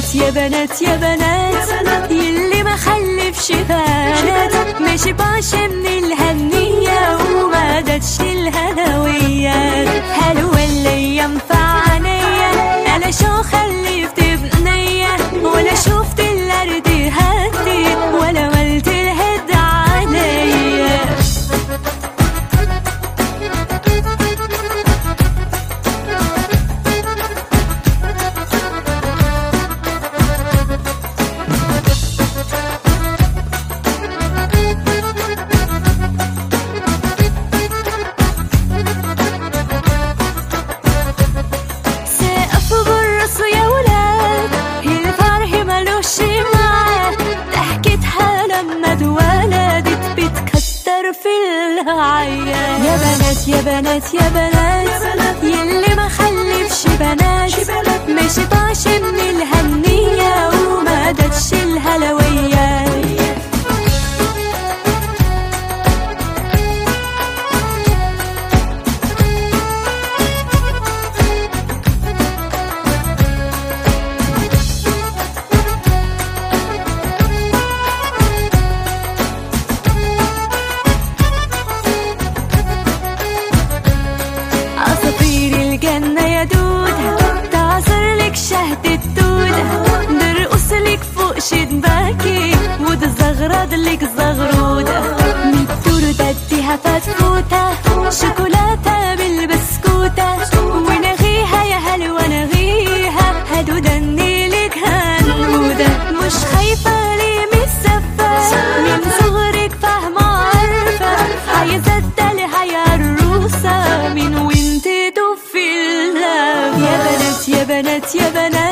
يا بنات يا بنات يلي ما خلفش بنات ماشي بعشا في العيان يا بنات يا بنات يا بنات يلي ما خلفش بنات. شد باكي ود زغرد لیک زغروده میتور دادیها فتفوته شوكولاتة بالبسكوتة. ونغيها يا هل ونغيها هدو دني لك هنودة. مش خايفة لي من السفة من صغرك فاهمة عارفة. عايزة الدلع يا الروسة من وانت في الله يا بنات يا بنات يا بنات.